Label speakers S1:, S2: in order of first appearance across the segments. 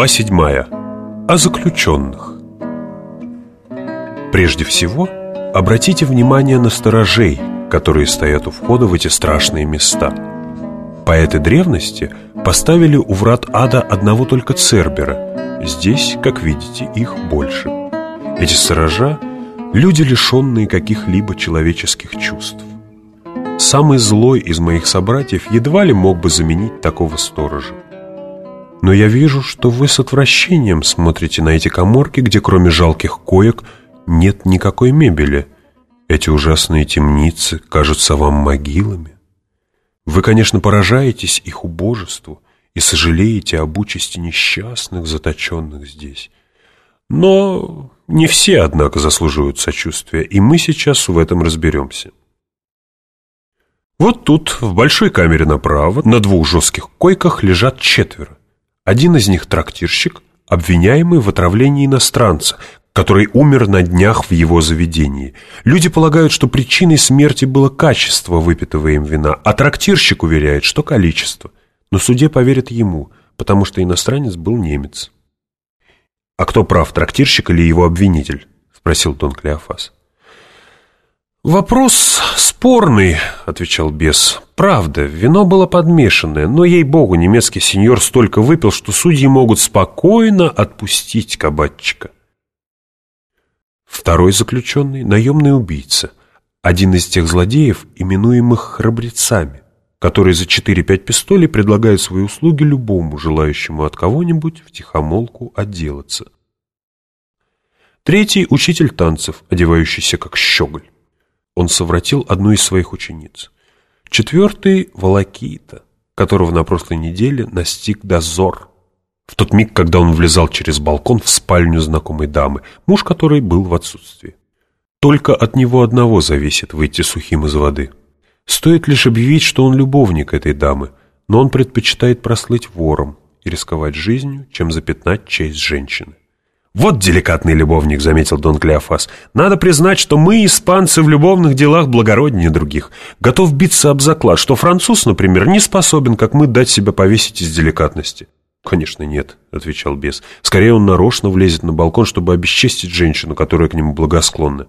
S1: Глава 7. О заключенных. Прежде всего, обратите внимание на сторожей, которые стоят у входа в эти страшные места. Поэты древности поставили у врат ада одного только Цербера. Здесь, как видите, их больше. Эти сторожа – люди, лишенные каких-либо человеческих чувств. Самый злой из моих собратьев едва ли мог бы заменить такого сторожа. Но я вижу, что вы с отвращением смотрите на эти коморки, где кроме жалких коек нет никакой мебели. Эти ужасные темницы кажутся вам могилами. Вы, конечно, поражаетесь их убожеству и сожалеете об участи несчастных, заточенных здесь. Но не все, однако, заслуживают сочувствия, и мы сейчас в этом разберемся. Вот тут, в большой камере направо, на двух жестких койках лежат четверо. Один из них трактирщик, обвиняемый в отравлении иностранца, который умер на днях в его заведении. Люди полагают, что причиной смерти было качество выпитого им вина, а трактирщик уверяет, что количество. Но суде поверят ему, потому что иностранец был немец. «А кто прав, трактирщик или его обвинитель?» — спросил Дон Клеофас. «Вопрос спорный», — отвечал бес. «Правда, вино было подмешанное, но, ей-богу, немецкий сеньор столько выпил, что судьи могут спокойно отпустить кабачика». Второй заключенный — наемный убийца, один из тех злодеев, именуемых храбрецами, которые за 4-5 пистолей предлагают свои услуги любому, желающему от кого-нибудь втихомолку отделаться. Третий — учитель танцев, одевающийся как щеголь он совратил одну из своих учениц. Четвертый — Волокита, которого на прошлой неделе настиг дозор. В тот миг, когда он влезал через балкон в спальню знакомой дамы, муж которой был в отсутствии. Только от него одного зависит выйти сухим из воды. Стоит лишь объявить, что он любовник этой дамы, но он предпочитает прослыть вором и рисковать жизнью, чем запятнать честь женщины. «Вот деликатный любовник», — заметил Дон Клеофас. «Надо признать, что мы, испанцы, в любовных делах благороднее других. Готов биться об заклад, что француз, например, не способен, как мы, дать себя повесить из деликатности». «Конечно, нет», — отвечал бес. «Скорее он нарочно влезет на балкон, чтобы обесчестить женщину, которая к нему благосклонна».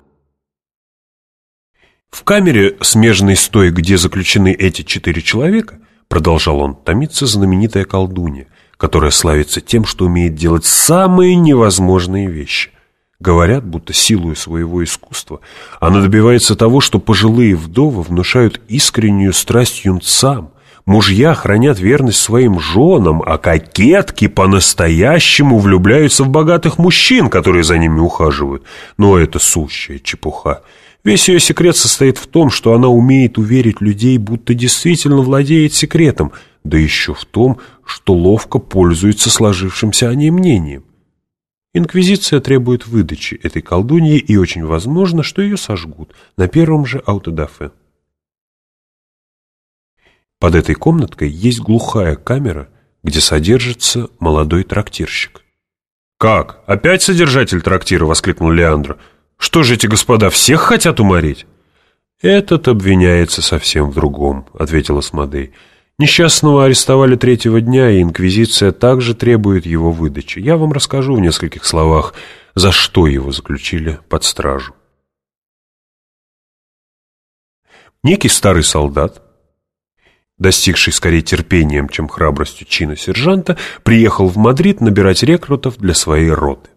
S1: В камере, смежной с той, где заключены эти четыре человека, продолжал он, томится знаменитая колдунья — которая славится тем, что умеет делать самые невозможные вещи. Говорят, будто силою своего искусства она добивается того, что пожилые вдовы внушают искреннюю страсть юнцам, мужья хранят верность своим женам, а кокетки по-настоящему влюбляются в богатых мужчин, которые за ними ухаживают. Но это сущая чепуха. Весь ее секрет состоит в том, что она умеет уверить людей, будто действительно владеет секретом – да еще в том, что ловко пользуется сложившимся о ней мнением. Инквизиция требует выдачи этой колдуньи, и очень возможно, что ее сожгут на первом же аутодафе. Под этой комнаткой есть глухая камера, где содержится молодой трактирщик. «Как? Опять содержатель трактира?» — воскликнул Леандро. «Что же эти господа всех хотят уморить?» «Этот обвиняется совсем в другом», — ответил Асмодей. Несчастного арестовали третьего дня, и Инквизиция также требует его выдачи. Я вам расскажу в нескольких словах, за что его заключили под стражу. Некий старый солдат, достигший скорее терпением, чем храбростью чина сержанта, приехал в Мадрид набирать рекрутов для своей роты.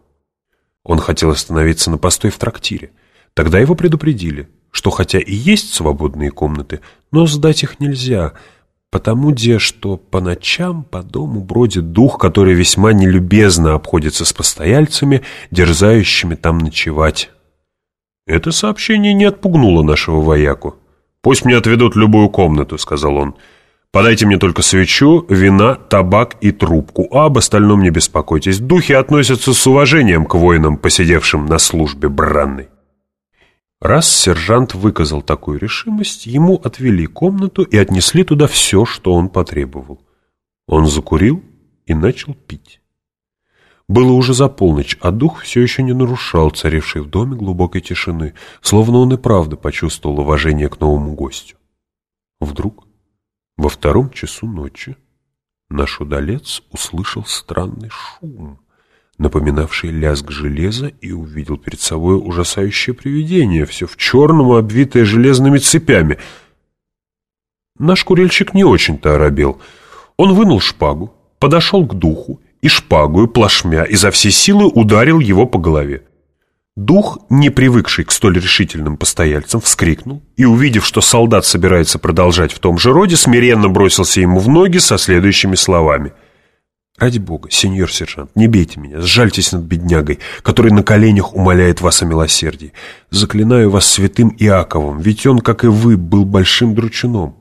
S1: Он хотел остановиться на постой в трактире. Тогда его предупредили, что хотя и есть свободные комнаты, но сдать их нельзя – Потому, де, что по ночам по дому бродит дух, который весьма нелюбезно обходится с постояльцами, дерзающими там ночевать. Это сообщение не отпугнуло нашего вояку. «Пусть мне отведут любую комнату», — сказал он. «Подайте мне только свечу, вина, табак и трубку, а об остальном не беспокойтесь. Духи относятся с уважением к воинам, посидевшим на службе бранной». Раз сержант выказал такую решимость, ему отвели комнату и отнесли туда все, что он потребовал. Он закурил и начал пить. Было уже за полночь, а дух все еще не нарушал царившей в доме глубокой тишины, словно он и правда почувствовал уважение к новому гостю. Вдруг, во втором часу ночи, наш удалец услышал странный шум, напоминавший лязг железа, и увидел перед собой ужасающее привидение, все в черном, обвитое железными цепями. Наш курильщик не очень-то оробел. Он вынул шпагу, подошел к духу и шпагою, плашмя, изо всей силы ударил его по голове. Дух, не привыкший к столь решительным постояльцам, вскрикнул и, увидев, что солдат собирается продолжать в том же роде, смиренно бросился ему в ноги со следующими словами. «Ради бога, сеньор сержант, не бейте меня, сжальтесь над беднягой, который на коленях умоляет вас о милосердии. Заклинаю вас святым Иаковом, ведь он, как и вы, был большим дручуном».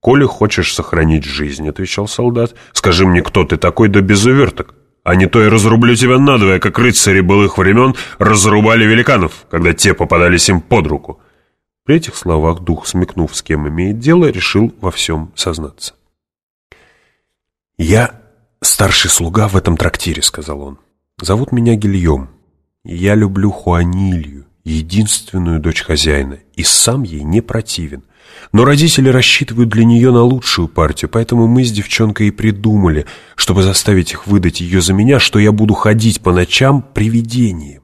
S2: «Коли хочешь сохранить жизнь», — отвечал солдат, — «скажи мне, кто ты такой, да без уверток» а не то я разрублю тебя надвое, как рыцари былых времен разрубали великанов, когда те попадались им под руку».
S1: При этих словах дух, смекнув, с кем имеет дело, решил во всем сознаться. «Я старший слуга в этом трактире», — сказал он. «Зовут меня Гильем. Я люблю Хуанилью, единственную дочь хозяина, и сам ей не противен. Но родители рассчитывают для нее на лучшую партию, поэтому мы с девчонкой и придумали, чтобы заставить их выдать ее за меня, что я буду ходить по ночам привидением.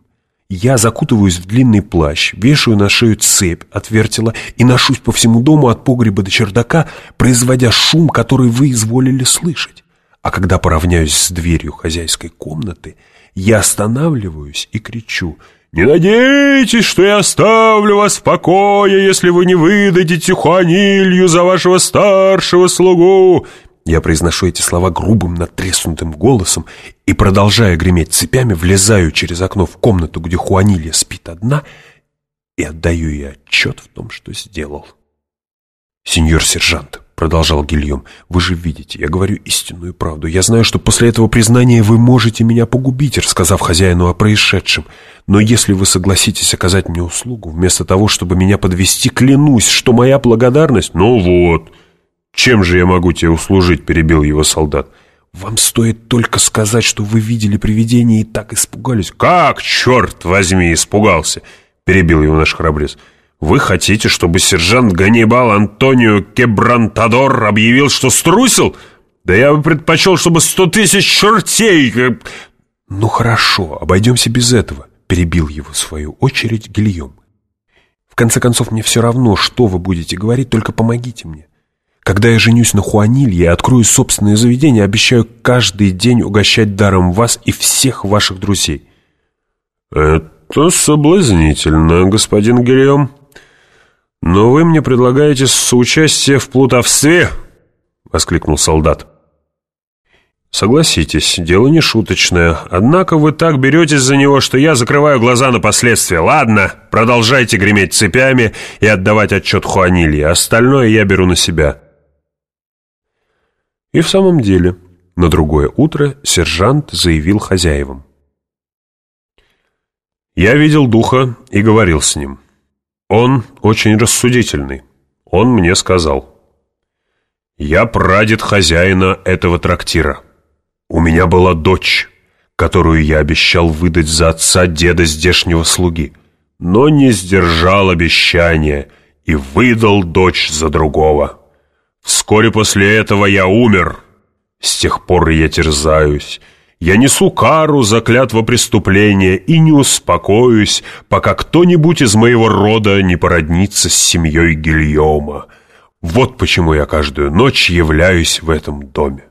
S1: Я закутываюсь в длинный плащ, вешаю на шею цепь от вертела и ношусь по всему дому от погреба до чердака, производя шум, который вы изволили слышать. А когда поравняюсь с дверью хозяйской комнаты, я останавливаюсь и кричу — «Не надейтесь, что я оставлю вас в покое, если вы не выдадите Хуанилью за вашего старшего слугу!» Я произношу эти слова грубым, натреснутым голосом и, продолжая греметь цепями, влезаю через окно в комнату, где Хуанилья спит одна, и отдаю ей отчет в том, что сделал. «Сеньор сержант», продолжал Гильем. «Вы же видите, я говорю истинную правду. Я знаю, что после этого признания вы можете меня погубить, рассказав хозяину о происшедшем. Но если вы согласитесь оказать мне услугу, вместо того, чтобы меня подвести, клянусь, что моя благодарность...»
S2: «Ну вот, чем же я могу тебе услужить?» — перебил его солдат.
S1: «Вам стоит только сказать, что вы видели привидение и так испугались».
S2: «Как, черт возьми, испугался?» — перебил его наш храбрец. Вы хотите, чтобы сержант Ганнибал Антонио Кебрантадор объявил, что струсил? Да я бы предпочел, чтобы сто тысяч чертей...
S1: Ну хорошо, обойдемся без этого, перебил его в свою очередь Гильем. В конце концов, мне все равно, что вы будете говорить, только помогите мне. Когда я женюсь на Хуанилье и открою собственное заведение, обещаю каждый день угощать даром вас и всех ваших друзей.
S2: «Это соблазнительно, господин Гильем», «Но вы мне предлагаете соучастие в плутовстве?» — воскликнул солдат. «Согласитесь, дело не шуточное. Однако вы так беретесь за него, что я закрываю глаза на последствия. Ладно, продолжайте греметь цепями и отдавать отчет Хуанилье. Остальное я беру на себя».
S1: И в самом деле, на другое утро сержант заявил хозяевам.
S2: «Я видел духа и говорил с ним». Он очень рассудительный. Он мне сказал. «Я прадед хозяина этого трактира. У меня была дочь, которую я обещал выдать за отца деда здешнего слуги, но не сдержал обещания и выдал дочь за другого. Вскоре после этого я умер. С тех пор я терзаюсь» Я несу кару за клятво преступления и не успокоюсь, пока кто-нибудь из моего рода не породнится с семьей Гильома. Вот почему я каждую ночь являюсь в этом доме.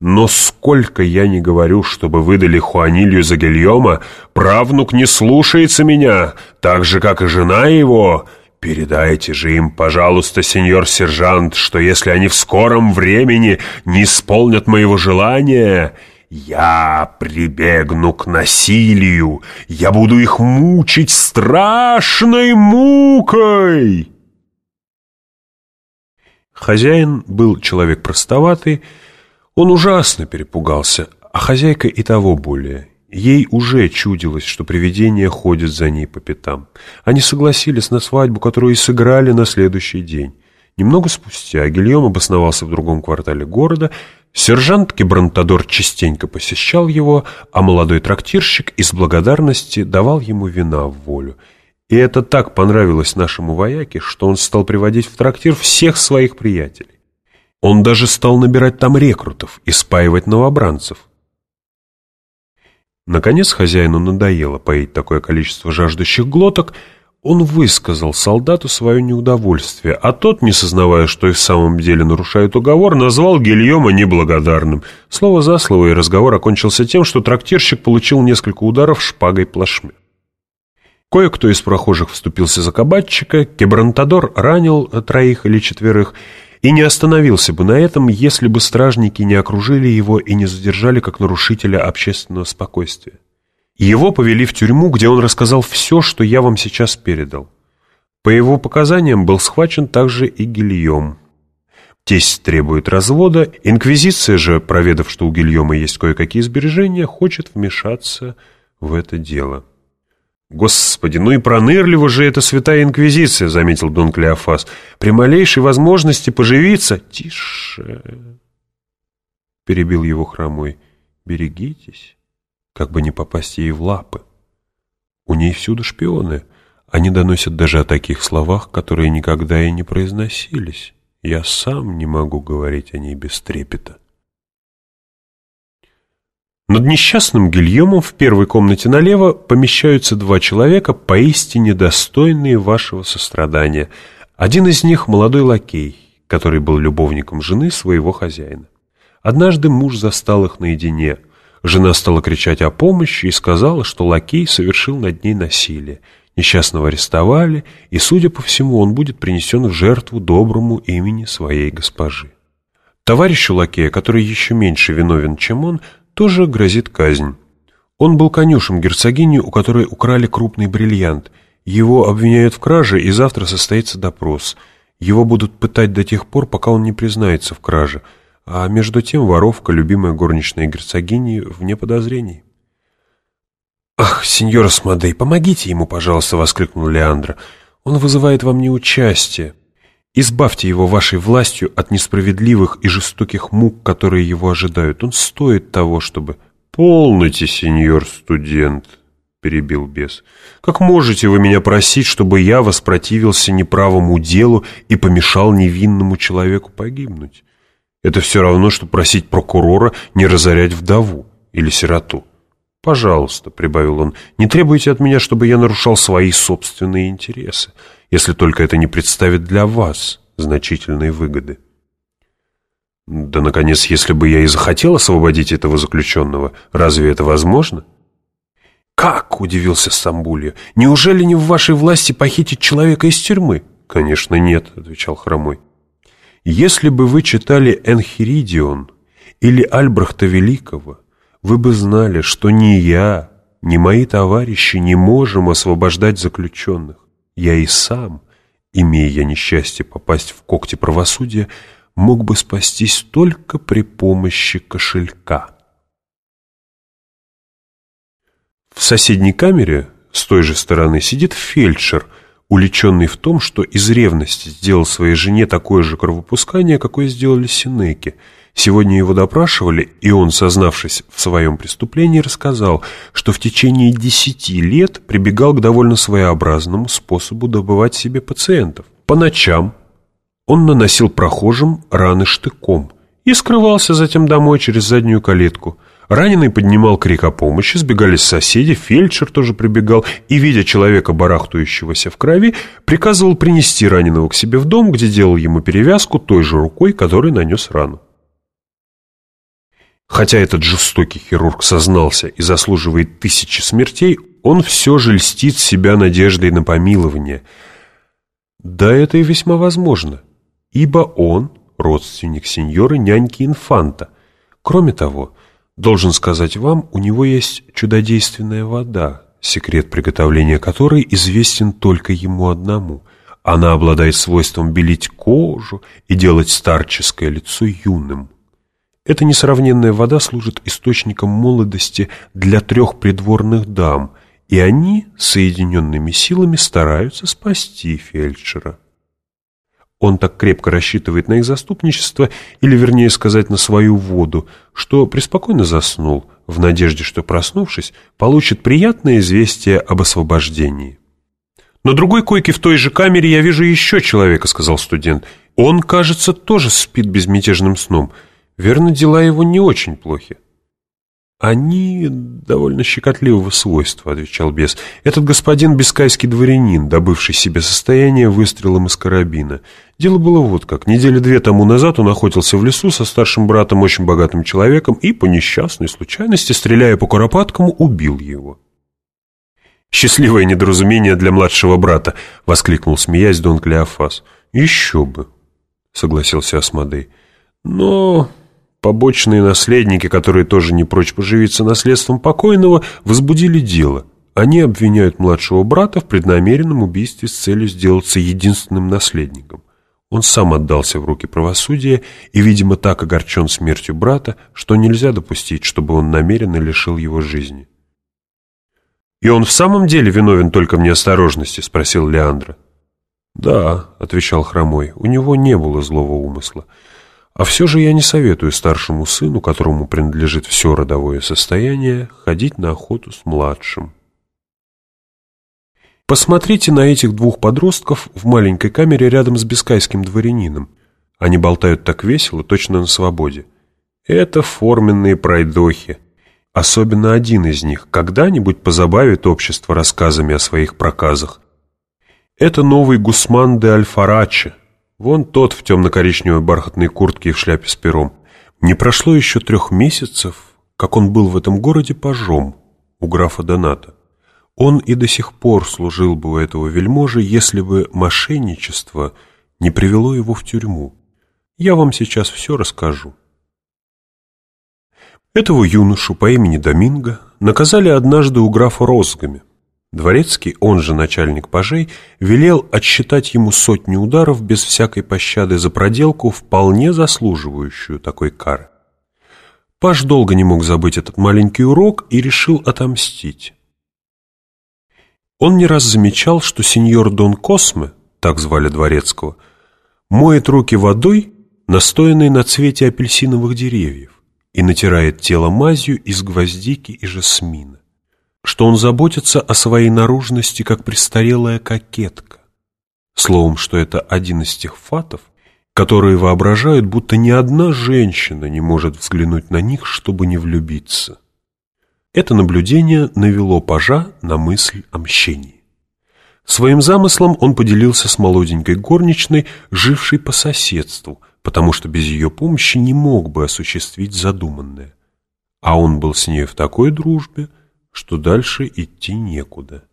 S2: Но сколько я не говорю, чтобы выдали Хуанилью за Гильома, правнук не слушается меня, так же, как и жена его. Передайте же им, пожалуйста, сеньор сержант, что если они в скором времени не исполнят моего желания, я прибегну к насилию, я буду их мучить страшной мукой.
S1: Хозяин был человек простоватый, он ужасно перепугался, а хозяйка и того более. Ей уже чудилось, что привидения ходят за ней по пятам. Они согласились на свадьбу, которую и сыграли на следующий день. Немного спустя Гильем обосновался в другом квартале города, Сержант Кибрантадор частенько посещал его, а молодой трактирщик из благодарности давал ему вина в волю. И это так понравилось нашему вояке, что он стал приводить в трактир всех своих приятелей. Он даже стал набирать там рекрутов и спаивать новобранцев. Наконец хозяину надоело поить такое количество жаждущих глоток, он высказал солдату свое неудовольствие, а тот, не сознавая, что и в самом деле нарушает уговор, назвал Гильома неблагодарным. Слово за слово, и разговор окончился тем, что трактирщик получил несколько ударов шпагой плашмя. Кое-кто из прохожих вступился за кабачика, Кебрантадор ранил троих или четверых и не остановился бы на этом, если бы стражники не окружили его и не задержали как нарушителя общественного спокойствия. Его повели в тюрьму, где он рассказал все, что я вам сейчас передал. По его показаниям был схвачен также и Гильем. Тесть требует развода, инквизиция же, проведав, что у Гильома есть кое-какие сбережения, хочет вмешаться в это дело. «Господи, ну и пронырливо же эта святая инквизиция», — заметил Дон Клеофас. «При малейшей возможности поживиться...» «Тише!» — перебил его хромой. «Берегитесь» как бы не попасть ей в лапы. У ней всюду шпионы. Они доносят даже о таких словах, которые никогда и не произносились. Я сам не могу говорить о ней без трепета. Над несчастным Гильомом в первой комнате налево помещаются два человека, поистине достойные вашего сострадания. Один из них — молодой лакей, который был любовником жены своего хозяина. Однажды муж застал их наедине — Жена стала кричать о помощи и сказала, что лакей совершил над ней насилие. Несчастного арестовали, и, судя по всему, он будет принесен в жертву доброму имени своей госпожи. Товарищу лакея, который еще меньше виновен, чем он, тоже грозит казнь. Он был конюшем герцогини, у которой украли крупный бриллиант. Его обвиняют в краже, и завтра состоится допрос. Его будут пытать до тех пор, пока он не признается в краже – а между тем воровка, любимая горничная герцогини, вне подозрений. «Ах, сеньор Смодей, помогите ему, пожалуйста!» — воскликнул Леандро. «Он вызывает вам неучастие. Избавьте его вашей властью от несправедливых и жестоких мук, которые его ожидают. Он стоит того, чтобы...» «Полноте, сеньор студент!» — перебил бес. «Как можете вы меня просить, чтобы я воспротивился неправому делу и помешал невинному человеку погибнуть?» Это все равно, что просить прокурора не разорять вдову или сироту. «Пожалуйста», — прибавил он, — «не требуйте от меня, чтобы я нарушал свои собственные интересы, если только это не представит для вас значительной выгоды». «Да, наконец, если бы я и захотел освободить этого заключенного, разве это возможно?» «Как?» — удивился Стамбулья. «Неужели не в вашей власти похитить человека из тюрьмы?» «Конечно, нет», — отвечал Хромой. Если бы вы читали Энхиридион или Альбрехта Великого, вы бы знали, что ни я, ни мои товарищи не можем освобождать заключенных. Я и сам, имея я несчастье попасть в когти правосудия, мог бы спастись только при помощи кошелька. В соседней камере с той же стороны сидит фельдшер – уличенный в том, что из ревности сделал своей жене такое же кровопускание, какое сделали Синеки. Сегодня его допрашивали, и он, сознавшись в своем преступлении, рассказал, что в течение десяти лет прибегал к довольно своеобразному способу добывать себе пациентов. По ночам он наносил прохожим раны штыком и скрывался затем домой через заднюю калитку – Раненый поднимал крик о помощи, сбегались соседи, фельдшер тоже прибегал и, видя человека, барахтающегося в крови, приказывал принести раненого к себе в дом, где делал ему перевязку той же рукой, которой нанес рану. Хотя этот жестокий хирург сознался и заслуживает тысячи смертей, он все же льстит себя надеждой на помилование. Да, это и весьма возможно, ибо он родственник сеньора няньки инфанта. Кроме того, Должен сказать вам, у него есть чудодейственная вода, секрет приготовления которой известен только ему одному. Она обладает свойством белить кожу и делать старческое лицо юным. Эта несравненная вода служит источником молодости для трех придворных дам, и они соединенными силами стараются спасти фельдшера. Он так крепко рассчитывает на их заступничество, или, вернее сказать, на свою воду, что преспокойно заснул, в надежде, что, проснувшись, получит приятное известие об освобождении. «На другой койке в той же камере я вижу еще человека», — сказал студент. Он, кажется, тоже спит безмятежным сном. Верно, дела его не очень плохи. «Они довольно щекотливого свойства», — отвечал бес. «Этот господин бескайский дворянин, добывший себе состояние выстрелом из карабина. Дело было вот как. Недели две тому назад он охотился в лесу со старшим братом, очень богатым человеком, и по несчастной случайности, стреляя по Куропаткому, убил его». «Счастливое недоразумение для младшего брата!» — воскликнул, смеясь, Дон Клеофас. «Еще бы!» — согласился Асмодей. «Но побочные наследники, которые тоже не прочь поживиться наследством покойного, возбудили дело. Они обвиняют младшего брата в преднамеренном убийстве с целью сделаться единственным наследником. Он сам отдался в руки правосудия и, видимо, так огорчен смертью брата, что нельзя допустить, чтобы он намеренно лишил его жизни. «И он в самом деле виновен только в неосторожности?» — спросил Леандра. «Да», — отвечал Хромой, — «у него не было злого умысла. А все же я не советую старшему сыну, которому принадлежит все родовое состояние, ходить на охоту с младшим». Посмотрите на этих двух подростков в маленькой камере рядом с бескайским дворянином. Они болтают так весело, точно на свободе. Это форменные пройдохи. Особенно один из них когда-нибудь позабавит общество рассказами о своих проказах. Это новый Гусман де Альфараче. Вон тот в темно-коричневой бархатной куртке и в шляпе с пером. Не прошло еще трех месяцев, как он был в этом городе пажом у графа Доната. Он и до сих пор служил бы у этого вельможи, если бы мошенничество не привело его в тюрьму. Я вам сейчас все расскажу. Этого юношу по имени Доминго наказали однажды у графа розгами. Дворецкий, он же начальник пажей, велел отсчитать ему сотни ударов без всякой пощады за проделку, вполне заслуживающую такой кары. Паж долго не мог забыть этот маленький урок и решил отомстить. Он не раз замечал, что сеньор Дон Косме, так звали дворецкого, моет руки водой, настоянной на цвете апельсиновых деревьев и натирает тело мазью из гвоздики и жасмина, что он заботится о своей наружности, как престарелая кокетка. Словом, что это один из тех фатов, которые воображают, будто ни одна женщина не может взглянуть на них, чтобы не влюбиться. Это наблюдение навело пажа на мысль о мщении. Своим замыслом он поделился с молоденькой горничной, жившей по соседству – потому что без ее помощи не мог бы осуществить задуманное. А он был с ней в такой дружбе, что дальше идти некуда.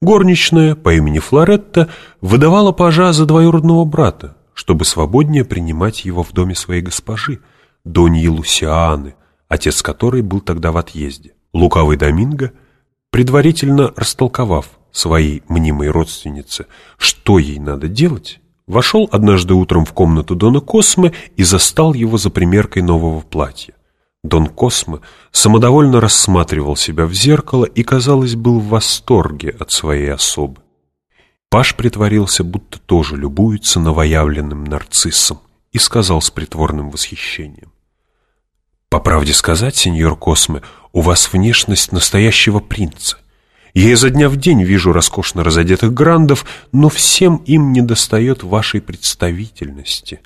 S1: Горничная по имени Флоретта выдавала пажа за двоюродного брата, чтобы свободнее принимать его в доме своей госпожи, Доньи Лусианы, отец которой был тогда в отъезде. Лукавый Доминго, предварительно растолковав своей мнимой родственнице, что ей надо делать, Вошел однажды утром в комнату Дона Космы и застал его за примеркой нового платья. Дон Космо самодовольно рассматривал себя в зеркало и, казалось, был в восторге от своей особы. Паш притворился, будто тоже любуется новоявленным нарциссом, и сказал с притворным восхищением. «По правде сказать, сеньор Косме, у вас внешность настоящего принца. Я изо дня в день вижу роскошно разодетых грандов, но всем им недостает вашей представительности.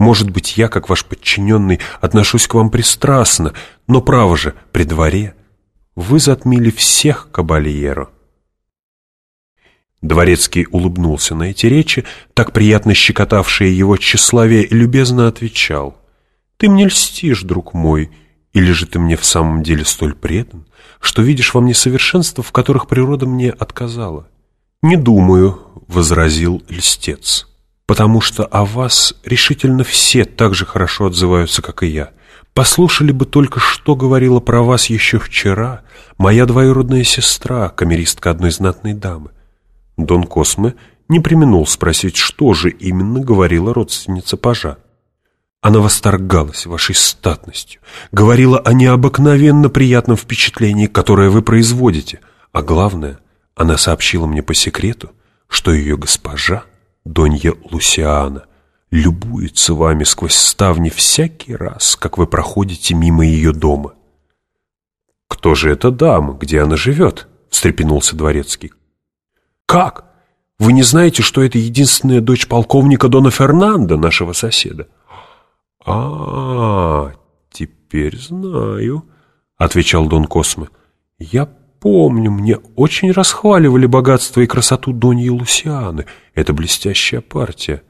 S1: Может быть, я, как ваш подчиненный, отношусь к вам пристрастно, но, право же, при дворе вы затмили всех кабальеро». Дворецкий улыбнулся на эти речи, так приятно щекотавшие его тщеславие, и любезно отвечал. «Ты мне льстишь, друг мой, или же ты мне в самом деле столь предан, что видишь во мне совершенства, в которых природа мне отказала. «Не думаю», — возразил льстец, «потому что о вас решительно все так же хорошо отзываются, как и я. Послушали бы только, что говорила про вас еще вчера моя двоюродная сестра, камеристка одной знатной дамы». Дон Косме не применул спросить, что же именно говорила родственница пажа. Она восторгалась вашей статностью, говорила о необыкновенно приятном впечатлении, которое вы производите, а главное, она сообщила мне по секрету, что ее госпожа, Донья Лусиана, любуется вами сквозь ставни всякий раз, как вы проходите мимо ее дома. «Кто же эта дама? Где она живет?» — встрепенулся дворецкий. «Как? Вы не знаете, что это единственная дочь полковника Дона Фернандо, нашего соседа?
S2: а, теперь знаю, — отвечал Дон Космо. Я помню, мне очень расхваливали богатство и красоту Доньи Лусианы. Это блестящая партия.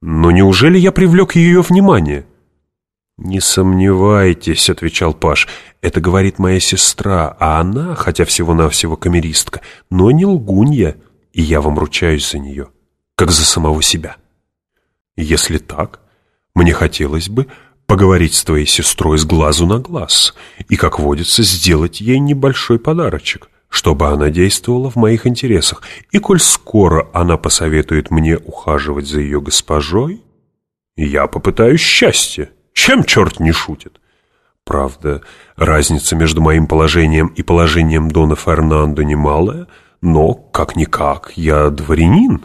S2: Но неужели я привлек ее внимание? «Не сомневайтесь», — отвечал Паш, — «это говорит моя сестра, а она, хотя всего-навсего камеристка, но не лгунья, и я вам ручаюсь за нее, как за самого себя». «Если так, мне хотелось бы поговорить с твоей сестрой с глазу на глаз и, как водится, сделать ей небольшой подарочек, чтобы она действовала в моих интересах, и коль скоро она посоветует мне ухаживать за ее госпожой, я попытаюсь счастья». Чем черт не шутит? Правда, разница между моим положением и положением Дона Фернандо немалая, но, как-никак, я дворянин,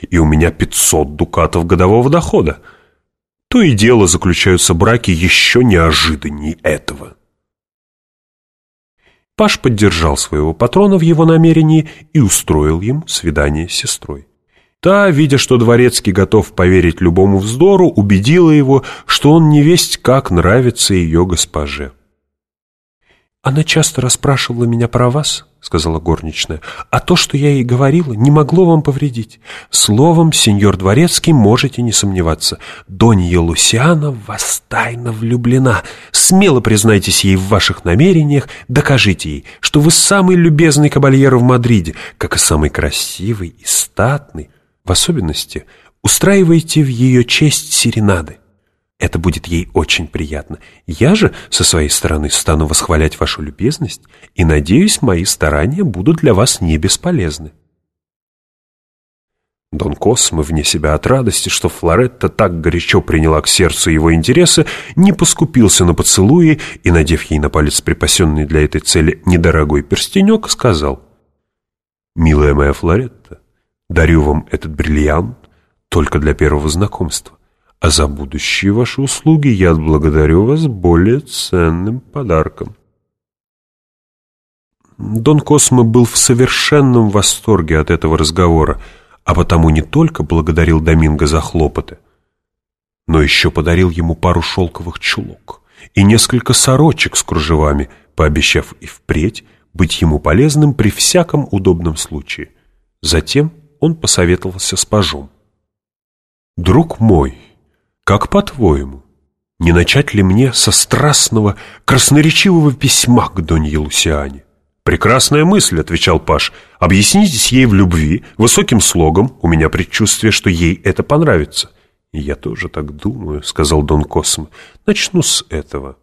S2: и у меня 500 дукатов годового дохода. То и дело заключаются браки еще неожиданней этого. Паш поддержал своего патрона в его намерении и устроил ему свидание с сестрой. Та, видя, что Дворецкий готов поверить любому вздору, убедила его, что он не весть как нравится ее госпоже. «Она часто расспрашивала меня про вас», — сказала горничная, «а то, что я ей говорила, не могло вам повредить. Словом, сеньор Дворецкий, можете не сомневаться. Донья Лусиана в вас тайно влюблена. Смело признайтесь ей в ваших намерениях, докажите ей, что вы самый любезный кабальер в Мадриде, как и самый красивый и статный, в особенности устраивайте в ее честь серенады. Это будет ей очень приятно. Я же, со своей стороны, стану восхвалять вашу любезность, и, надеюсь, мои старания будут для вас не бесполезны. Дон Космо, вне себя от радости, что Флоретта так горячо приняла к сердцу его интересы, не поскупился на поцелуи и, надев ей на палец припасенный для этой цели недорогой перстенек, сказал «Милая моя Флоретта, Дарю вам этот бриллиант только для первого знакомства, а за будущие ваши услуги я отблагодарю вас более ценным подарком. Дон Космо был в совершенном восторге от этого разговора, а потому не только благодарил Доминго за хлопоты, но еще подарил ему пару шелковых чулок и несколько сорочек с кружевами, пообещав и впредь быть ему полезным при всяком удобном случае. Затем он посоветовался с пажом. «Друг мой, как по-твоему, не начать ли мне со страстного, красноречивого письма к Донье Лусиане?» «Прекрасная мысль», — отвечал Паш. «Объяснитесь ей в любви, высоким слогом. У меня предчувствие, что ей это понравится». «Я тоже так думаю», — сказал Дон Космо. «Начну с этого».